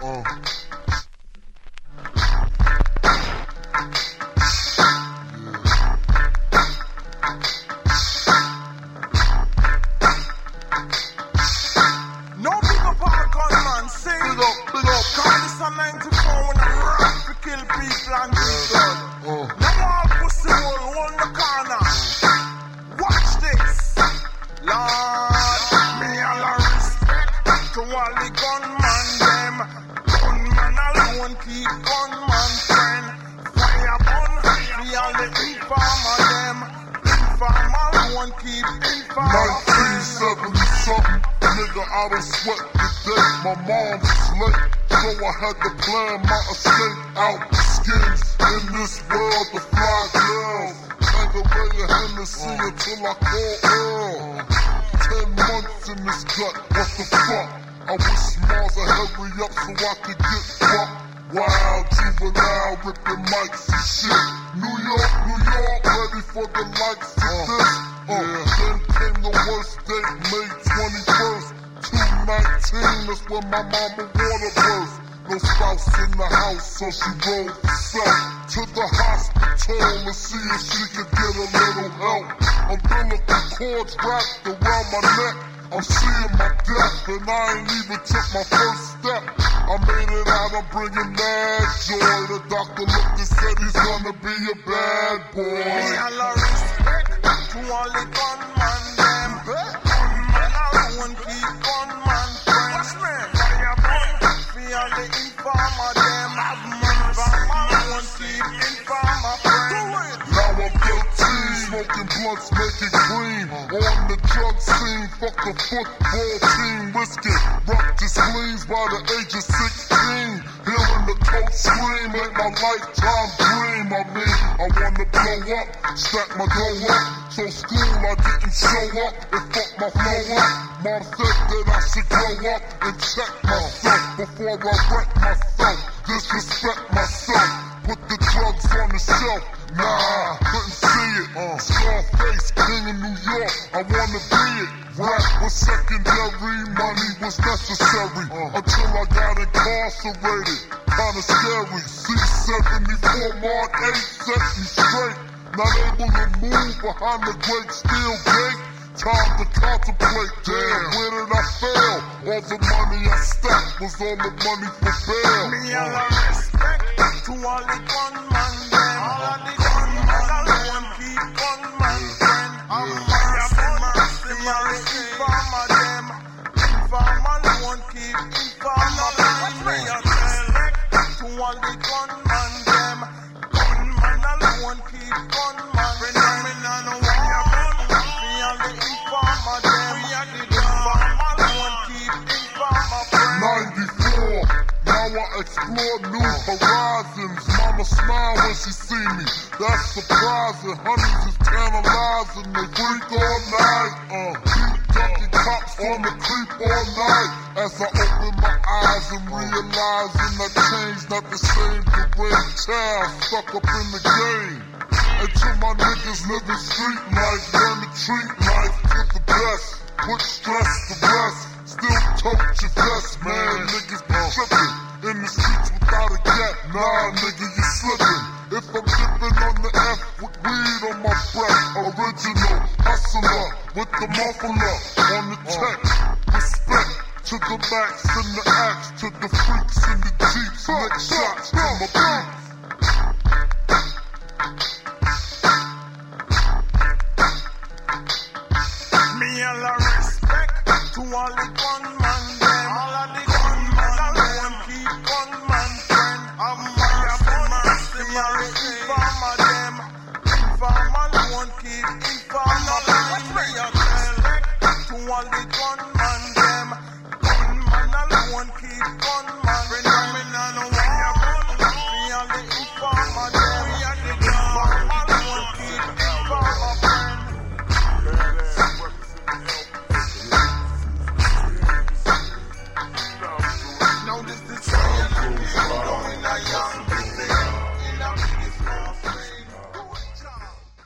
Mm. No big up all gunman, sing. Big up, big up. Call this a 94 when I'm rap to kill people and blood. 1977 Nigga, I done sweat today. My mom's late, so I had to plan my escape out. Skins in this world, the fly girls. Tangerella Hennessy until I call Earl. Ten months in this gut, what the fuck? I wish Mars would hurry up so I could get fucked. Wild, juvenile, ripping mics and shit. New York, New York, ready for the likes of uh. this. Uh, Then came the worst date, May 21st, 219. That's when my mama water burst. No spouse in the house, so she rolled herself to the hospital to see if she could get a little help. Umbilical cords wrapped around my neck. I'm seeing my death, and I ain't even took my first step. I made it out, I'm bringing mad joy. The doctor looked and said he's gonna be a bad boy. All a respect to all the gunman them. Gunman alone keep gunman friends. Fire burn for all the informer them. Informer alone keep informer friends. Now I'm 13, smoking blunts, making cream. On the drug scene, fuck the football team. Whiskey, rock the spleens by the age of 16. Hearing the coach scream, ain't my lifetime dream. I mean, I wanna blow up, stack my dough up. So school, I didn't show up, it fucked my flow up. Mom said that I should grow up and check myself before I wreck myself. Disrespect myself, put the drugs on the shelf. Nah, couldn't see it. Uh, Scarface, king of New York, I wanna be it. Rap was secondary, money was necessary. Until I got incarcerated, kinda scary. C74 Mark 8 set me straight. Not able to move behind the great steel gate. Time to contemplate, damn, where did I fail? All the money I stacked was all the money for bail. Me all a respect to all the gunman them. All of the gunman alone keep gunman friend. I'm mercy, mercy, mercy, informer them. Informer alone keep informer friend. Me a respect to all the gunman explore new horizons. Mama smile when she see me. That's surprising. Honeys is tantalizing. They freak all night. Uh, keep ducking cops on the creep all night. As I open my eyes and realizing I changed, not the same deranged child stuck up in the game. And to my niggas living street life, learn to treat life to the best. Put stress to rest. Still tote your vest, man. Niggas be tripping. In the streets without a gap. Nah, nigga, you slipping. If I'm dipping on the F with weed on my breath. Original hustler with the muffler on the tech. Respect to the max and the axe. To the freaks in the jeeps. Lick shots to my beats. one big one.